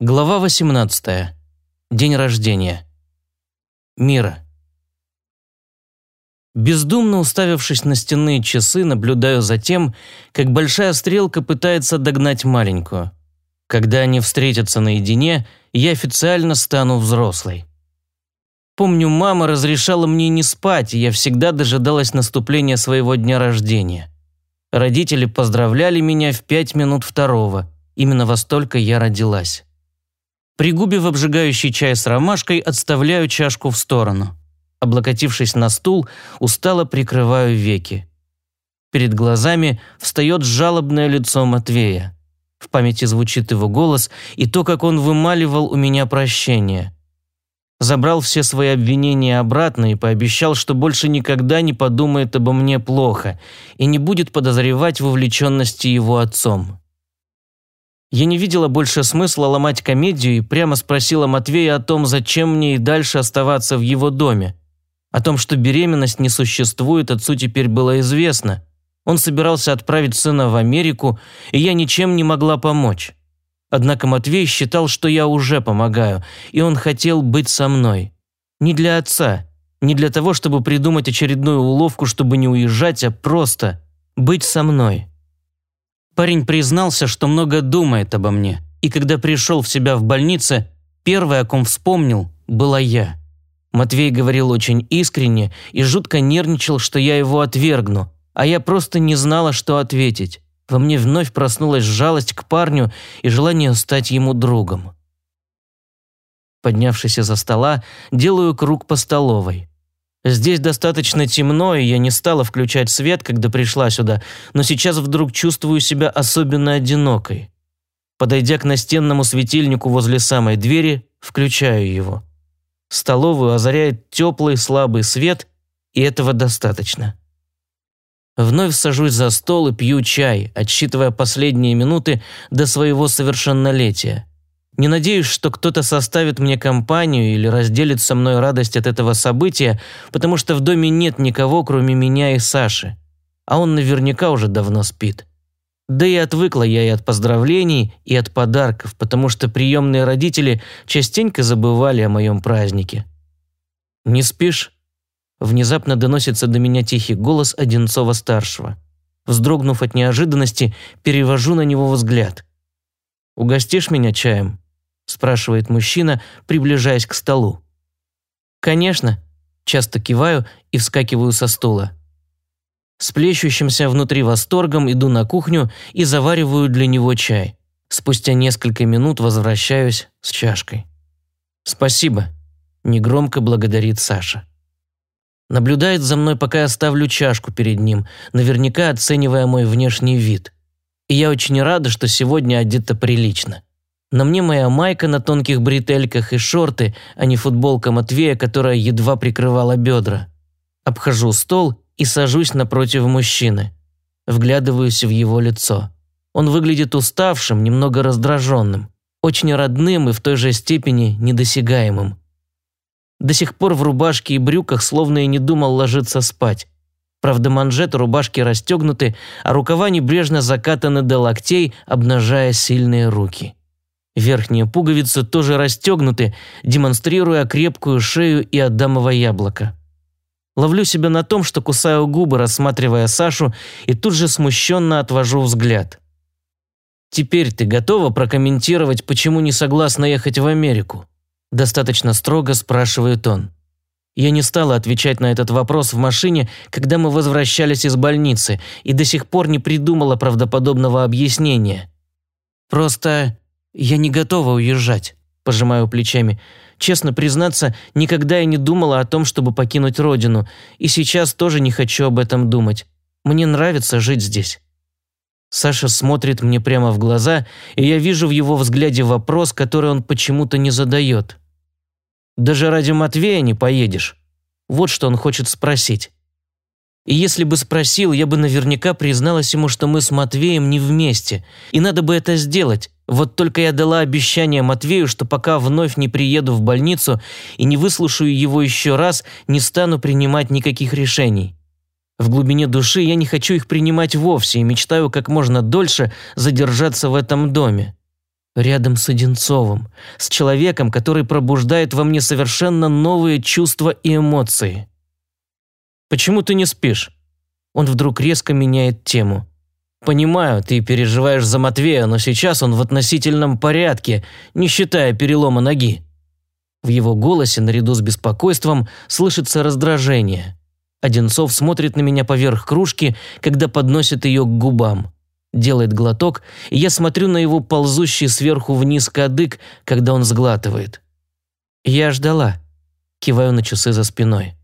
Глава 18. День рождения. Мира. Бездумно уставившись на стенные часы, наблюдаю за тем, как большая стрелка пытается догнать маленькую. Когда они встретятся наедине, я официально стану взрослой. Помню, мама разрешала мне не спать, и я всегда дожидалась наступления своего дня рождения. Родители поздравляли меня в пять минут второго. Именно во столько я родилась. Пригубив обжигающий чай с ромашкой, отставляю чашку в сторону. Облокотившись на стул, устало прикрываю веки. Перед глазами встает жалобное лицо Матвея. В памяти звучит его голос и то, как он вымаливал у меня прощение. Забрал все свои обвинения обратно и пообещал, что больше никогда не подумает обо мне плохо и не будет подозревать в увлеченности его отцом. Я не видела больше смысла ломать комедию и прямо спросила Матвея о том, зачем мне и дальше оставаться в его доме. О том, что беременность не существует, отцу теперь было известно. Он собирался отправить сына в Америку, и я ничем не могла помочь. Однако Матвей считал, что я уже помогаю, и он хотел быть со мной. Не для отца, не для того, чтобы придумать очередную уловку, чтобы не уезжать, а просто быть со мной. Парень признался, что много думает обо мне, и когда пришел в себя в больнице, первое, о ком вспомнил, была я. Матвей говорил очень искренне и жутко нервничал, что я его отвергну, а я просто не знала, что ответить. Во мне вновь проснулась жалость к парню и желание стать ему другом. Поднявшись из-за стола, делаю круг по столовой. Здесь достаточно темно, и я не стала включать свет, когда пришла сюда, но сейчас вдруг чувствую себя особенно одинокой. Подойдя к настенному светильнику возле самой двери, включаю его. Столовую озаряет теплый слабый свет, и этого достаточно. Вновь сажусь за стол и пью чай, отсчитывая последние минуты до своего совершеннолетия. Не надеюсь, что кто-то составит мне компанию или разделит со мной радость от этого события, потому что в доме нет никого, кроме меня и Саши. А он наверняка уже давно спит. Да и отвыкла я и от поздравлений, и от подарков, потому что приемные родители частенько забывали о моем празднике. «Не спишь?» Внезапно доносится до меня тихий голос Одинцова-старшего. Вздрогнув от неожиданности, перевожу на него взгляд. «Угостишь меня чаем?» – спрашивает мужчина, приближаясь к столу. «Конечно», – часто киваю и вскакиваю со стула. С плещущимся внутри восторгом иду на кухню и завариваю для него чай. Спустя несколько минут возвращаюсь с чашкой. «Спасибо», – негромко благодарит Саша. Наблюдает за мной, пока я ставлю чашку перед ним, наверняка оценивая мой внешний вид. И я очень рада, что сегодня одета прилично. На мне моя майка на тонких бретельках и шорты, а не футболка Матвея, которая едва прикрывала бедра. Обхожу стол и сажусь напротив мужчины. Вглядываюсь в его лицо. Он выглядит уставшим, немного раздраженным, очень родным и в той же степени недосягаемым. До сих пор в рубашке и брюках словно и не думал ложиться спать. Правда, манжеты рубашки расстегнуты, а рукава небрежно закатаны до локтей, обнажая сильные руки. Верхние пуговицы тоже расстегнуты, демонстрируя крепкую шею и адамово яблоко. Ловлю себя на том, что кусаю губы, рассматривая Сашу, и тут же смущенно отвожу взгляд. «Теперь ты готова прокомментировать, почему не согласна ехать в Америку?» Достаточно строго спрашивает он. Я не стала отвечать на этот вопрос в машине, когда мы возвращались из больницы, и до сих пор не придумала правдоподобного объяснения. Просто «Я не готова уезжать», – пожимаю плечами. Честно признаться, никогда я не думала о том, чтобы покинуть родину, и сейчас тоже не хочу об этом думать. Мне нравится жить здесь. Саша смотрит мне прямо в глаза, и я вижу в его взгляде вопрос, который он почему-то не задает. «Даже ради Матвея не поедешь?» Вот что он хочет спросить. И если бы спросил, я бы наверняка призналась ему, что мы с Матвеем не вместе, и надо бы это сделать, вот только я дала обещание Матвею, что пока вновь не приеду в больницу и не выслушаю его еще раз, не стану принимать никаких решений. В глубине души я не хочу их принимать вовсе и мечтаю как можно дольше задержаться в этом доме. Рядом с Одинцовым, с человеком, который пробуждает во мне совершенно новые чувства и эмоции. «Почему ты не спишь?» Он вдруг резко меняет тему. «Понимаю, ты переживаешь за Матвея, но сейчас он в относительном порядке, не считая перелома ноги». В его голосе, наряду с беспокойством, слышится раздражение. Одинцов смотрит на меня поверх кружки, когда подносит ее к губам делает глоток, и я смотрю на его ползущий сверху вниз кадык, когда он сглатывает. Я ждала. Киваю на часы за спиной.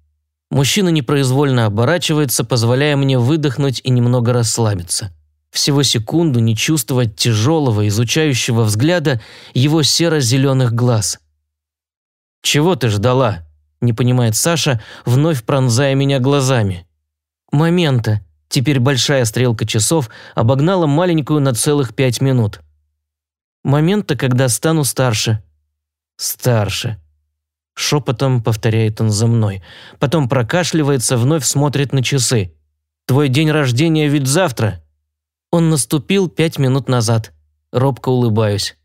Мужчина непроизвольно оборачивается, позволяя мне выдохнуть и немного расслабиться. Всего секунду не чувствовать тяжелого, изучающего взгляда его серо-зеленых глаз. «Чего ты ждала?» – не понимает Саша, вновь пронзая меня глазами. «Момента», Теперь большая стрелка часов обогнала маленькую на целых пять минут. Момента, когда стану старше. Старше. Шепотом повторяет он за мной. Потом прокашливается, вновь смотрит на часы. «Твой день рождения ведь завтра?» Он наступил пять минут назад. Робко улыбаюсь.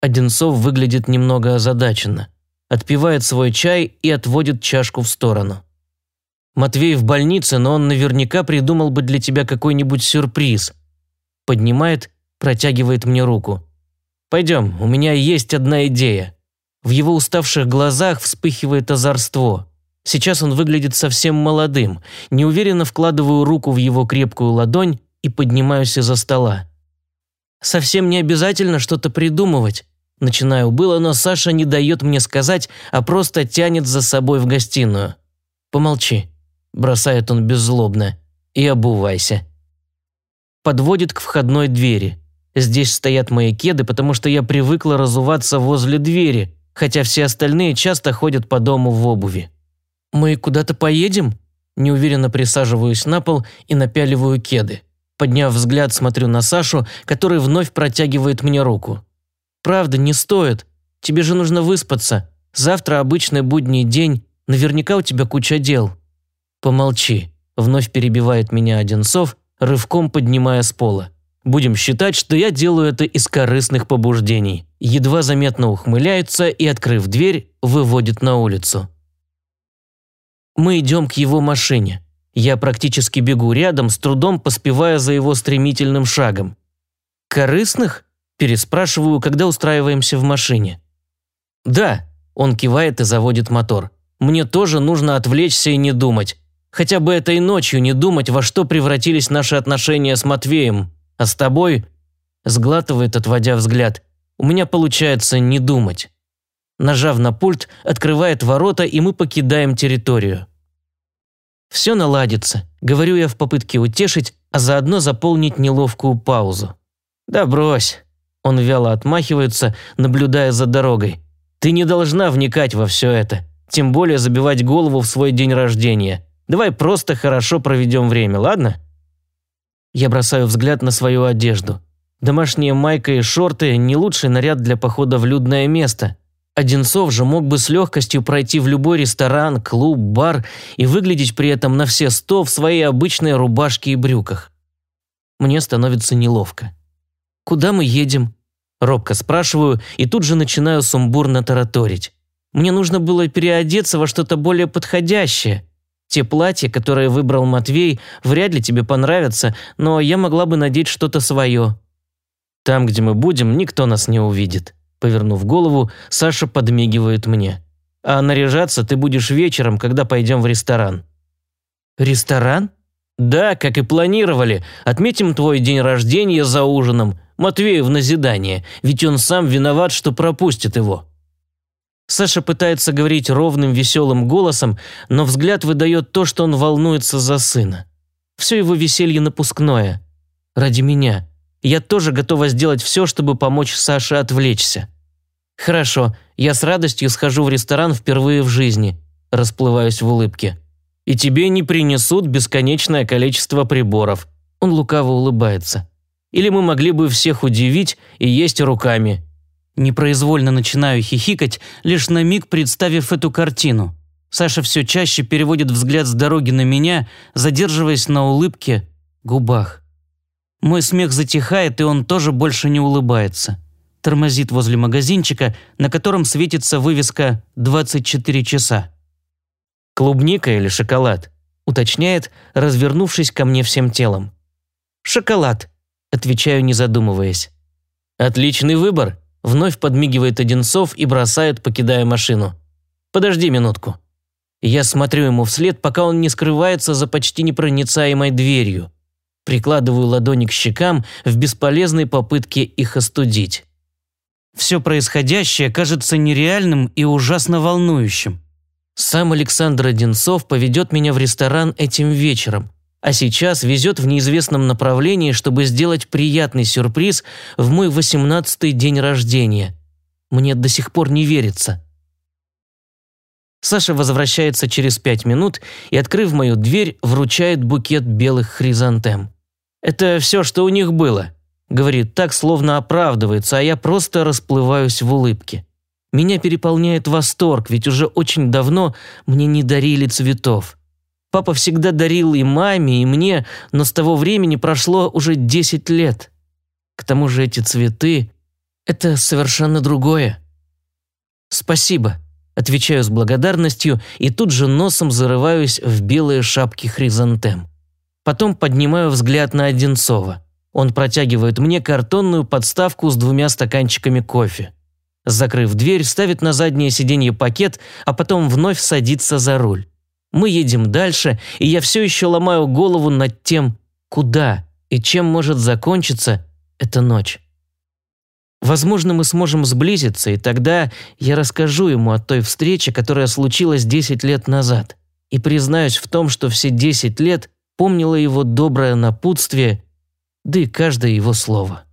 Одинцов выглядит немного озадаченно. Отпивает свой чай и отводит чашку в сторону. Матвей в больнице, но он наверняка придумал бы для тебя какой-нибудь сюрприз. Поднимает, протягивает мне руку. Пойдем, у меня есть одна идея. В его уставших глазах вспыхивает озорство. Сейчас он выглядит совсем молодым. Неуверенно вкладываю руку в его крепкую ладонь и поднимаюсь из-за стола. Совсем не обязательно что-то придумывать. Начинаю было, но Саша не дает мне сказать, а просто тянет за собой в гостиную. Помолчи бросает он беззлобно, и обувайся. Подводит к входной двери. Здесь стоят мои кеды, потому что я привыкла разуваться возле двери, хотя все остальные часто ходят по дому в обуви. «Мы куда-то поедем?» Неуверенно присаживаюсь на пол и напяливаю кеды. Подняв взгляд, смотрю на Сашу, который вновь протягивает мне руку. «Правда, не стоит. Тебе же нужно выспаться. Завтра обычный будний день. Наверняка у тебя куча дел». «Помолчи», – вновь перебивает меня Одинцов, рывком поднимая с пола. «Будем считать, что я делаю это из корыстных побуждений». Едва заметно ухмыляется и, открыв дверь, выводит на улицу. Мы идем к его машине. Я практически бегу рядом, с трудом поспевая за его стремительным шагом. «Корыстных?» – переспрашиваю, когда устраиваемся в машине. «Да», – он кивает и заводит мотор. «Мне тоже нужно отвлечься и не думать. Хотя бы этой ночью не думать, во что превратились наши отношения с Матвеем. А с тобой...» Сглатывает, отводя взгляд. «У меня получается не думать». Нажав на пульт, открывает ворота, и мы покидаем территорию. «Все наладится», — говорю я в попытке утешить, а заодно заполнить неловкую паузу. «Да брось». Он вяло отмахивается, наблюдая за дорогой. «Ты не должна вникать во все это, тем более забивать голову в свой день рождения. Давай просто хорошо проведем время, ладно?» Я бросаю взгляд на свою одежду. Домашняя майка и шорты – не лучший наряд для похода в людное место. Одинцов же мог бы с легкостью пройти в любой ресторан, клуб, бар и выглядеть при этом на все сто в своей обычной рубашке и брюках. Мне становится неловко. «Куда мы едем?» Робко спрашиваю и тут же начинаю сумбурно тараторить. Мне нужно было переодеться во что-то более подходящее – те платья, которые выбрал Матвей, вряд ли тебе понравятся, но я могла бы надеть что-то свое. Там, где мы будем, никто нас не увидит. Повернув голову, Саша подмигивает мне. А наряжаться ты будешь вечером, когда пойдем в ресторан. Ресторан? Да, как и планировали. Отметим твой день рождения за ужином. Матвею в назидание, ведь он сам виноват, что пропустит его. Саша пытается говорить ровным, веселым голосом, но взгляд выдает то, что он волнуется за сына. Все его веселье напускное. Ради меня. Я тоже готова сделать все, чтобы помочь Саше отвлечься. Хорошо, я с радостью схожу в ресторан впервые в жизни. Расплываюсь в улыбке. И тебе не принесут бесконечное количество приборов. Он лукаво улыбается. Или мы могли бы всех удивить и есть руками. Непроизвольно начинаю хихикать, лишь на миг представив эту картину. Саша все чаще переводит взгляд с дороги на меня, задерживаясь на улыбке, губах. Мой смех затихает, и он тоже больше не улыбается. Тормозит возле магазинчика, на котором светится вывеска «24 часа». «Клубника или шоколад?» – уточняет, развернувшись ко мне всем телом. «Шоколад», – отвечаю, не задумываясь. «Отличный выбор», – вновь подмигивает Одинцов и бросает, покидая машину. «Подожди минутку». Я смотрю ему вслед, пока он не скрывается за почти непроницаемой дверью. Прикладываю ладони к щекам в бесполезной попытке их остудить. Все происходящее кажется нереальным и ужасно волнующим. Сам Александр Одинцов поведет меня в ресторан этим вечером, а сейчас везет в неизвестном направлении, чтобы сделать приятный сюрприз в мой восемнадцатый день рождения. Мне до сих пор не верится. Саша возвращается через пять минут и, открыв мою дверь, вручает букет белых хризантем. «Это все, что у них было», – говорит так, словно оправдывается, а я просто расплываюсь в улыбке. Меня переполняет восторг, ведь уже очень давно мне не дарили цветов. Папа всегда дарил и маме, и мне, но с того времени прошло уже 10 лет. К тому же эти цветы – это совершенно другое. Спасибо. Отвечаю с благодарностью и тут же носом зарываюсь в белые шапки хризантем. Потом поднимаю взгляд на Одинцова. Он протягивает мне картонную подставку с двумя стаканчиками кофе. Закрыв дверь, ставит на заднее сиденье пакет, а потом вновь садится за руль. Мы едем дальше, и я все еще ломаю голову над тем, куда и чем может закончиться эта ночь. Возможно, мы сможем сблизиться, и тогда я расскажу ему о той встрече, которая случилась 10 лет назад, и признаюсь в том, что все 10 лет помнила его доброе напутствие, да и каждое его слово.